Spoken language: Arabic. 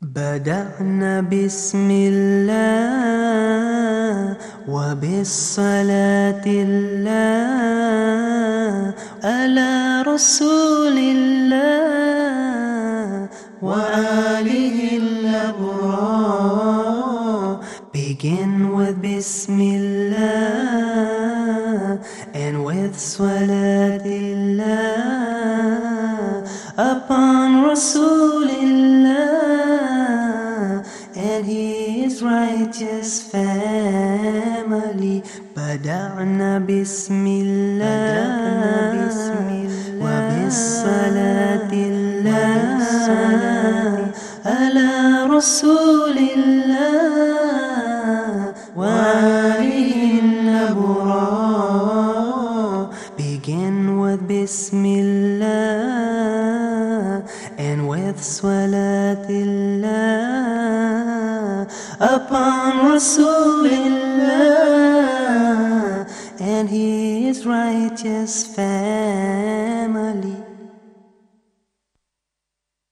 بدأنا بسم الله وبالصلاة الله على رسول الله وآله الأبرار Begin with Bismillah and with Salatullah upon Rasulillah his righteous family. بدأنا بسم الله وبالصلاة الله على رسول الله وآله الأبرار Begin with Bismillah and with Salatullah upon Rasulillah and his righteous family.